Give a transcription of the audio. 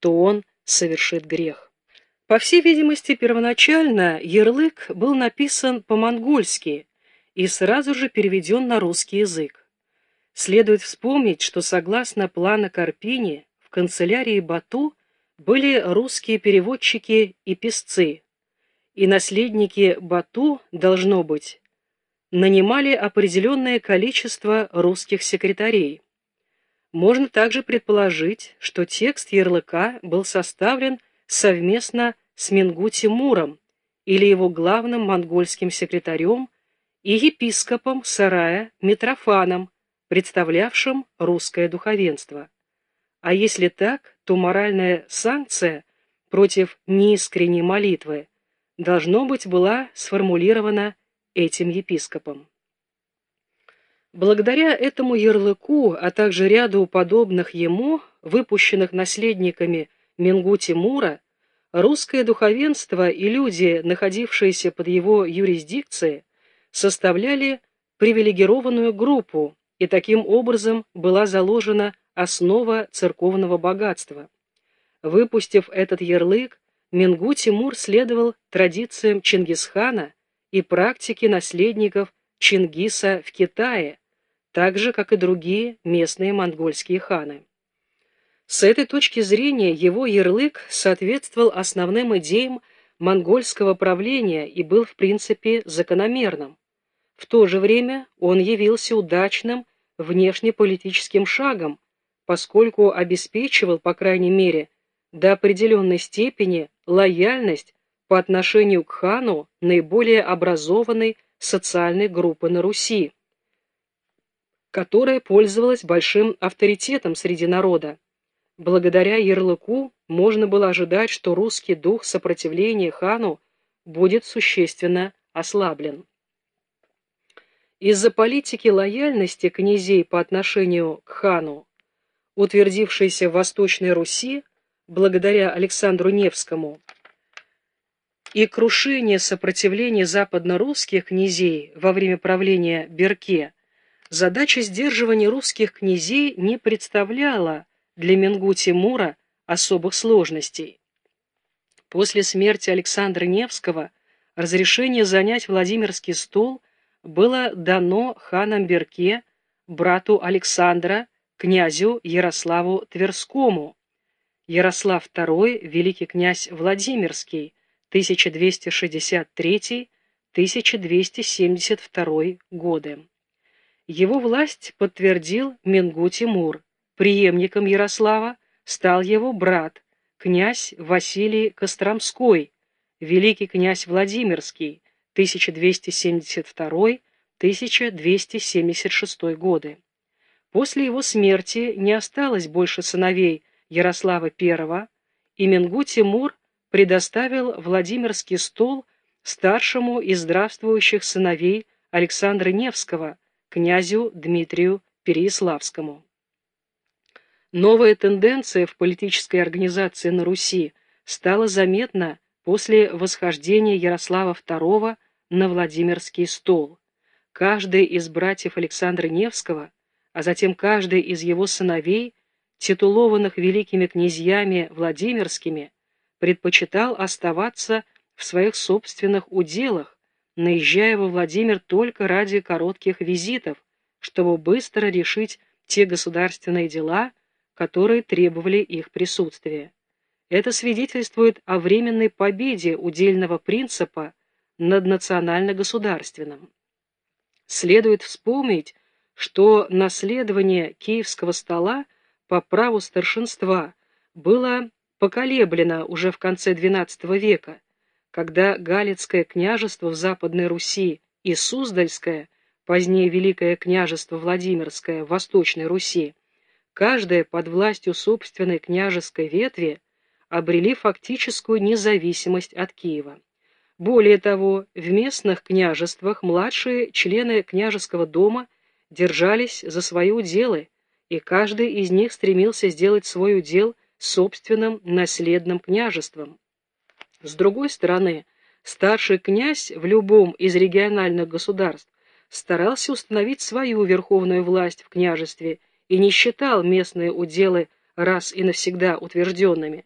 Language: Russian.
то он совершит грех. По всей видимости, первоначально ярлык был написан по-монгольски и сразу же переведен на русский язык. Следует вспомнить, что согласно плана Карпини в канцелярии Бату были русские переводчики и писцы, и наследники Бату, должно быть, нанимали определенное количество русских секретарей. Можно также предположить, что текст ярлыка был составлен совместно с Мингу Тимуром или его главным монгольским секретарем и епископом сарая Митрофаном, представлявшим русское духовенство. А если так, то моральная санкция против неискренней молитвы должно быть была сформулирована этим епископом. Благодаря этому ярлыку, а также ряду подобных ему, выпущенных наследниками Мингу Тимура, русское духовенство и люди, находившиеся под его юрисдикцией, составляли привилегированную группу, и таким образом была заложена основа церковного богатства. Выпустив этот ярлык, Мингу Тимур следовал традициям Чингисхана и практике наследников Чингиса в Китае, так же, как и другие местные монгольские ханы. С этой точки зрения его ярлык соответствовал основным идеям монгольского правления и был в принципе закономерным. В то же время он явился удачным внешнеполитическим шагом, поскольку обеспечивал, по крайней мере, до определенной степени лояльность по отношению к хану наиболее образованной социальной группы на Руси, которая пользовалась большим авторитетом среди народа. Благодаря ярлыку можно было ожидать, что русский дух сопротивления хану будет существенно ослаблен. Из-за политики лояльности князей по отношению к хану, утвердившейся в Восточной Руси благодаря Александру Невскому, и крушение сопротивления западно-русских князей во время правления Берке, задача сдерживания русских князей не представляла для Менгу Тимура особых сложностей. После смерти Александра Невского разрешение занять Владимирский стол было дано ханом Берке, брату Александра, князю Ярославу Тверскому. Ярослав II, великий князь Владимирский, 1263-1272 годы. Его власть подтвердил Менгу Тимур. Преемником Ярослава стал его брат, князь Василий Костромской, великий князь Владимирский, 1272-1276 годы. После его смерти не осталось больше сыновей Ярослава I, и Менгу Тимур предоставил Владимирский стол старшему из здравствующих сыновей Александра Невского, князю Дмитрию Переяславскому. Новая тенденция в политической организации на Руси стала заметна после восхождения Ярослава II на Владимирский стол. Каждый из братьев Александра Невского, а затем каждый из его сыновей, титулованных великими князьями Владимирскими, предпочитал оставаться в своих собственных уделах, наезжая во Владимир только ради коротких визитов, чтобы быстро решить те государственные дела, которые требовали их присутствия. Это свидетельствует о временной победе удельного принципа над национально-государственным. Следует вспомнить, что наследование киевского стола по праву старшинства было поколеблена уже в конце XII века, когда Галицкое княжество в Западной Руси и Суздальское, позднее Великое княжество Владимирское в Восточной Руси, каждое под властью собственной княжеской ветви обрели фактическую независимость от Киева. Более того, в местных княжествах младшие члены княжеского дома держались за свои уделы, и каждый из них стремился сделать свой удел собственным наследным княжеством. С другой стороны, старший князь в любом из региональных государств старался установить свою верховную власть в княжестве и не считал местные уделы раз и навсегда утвержденными.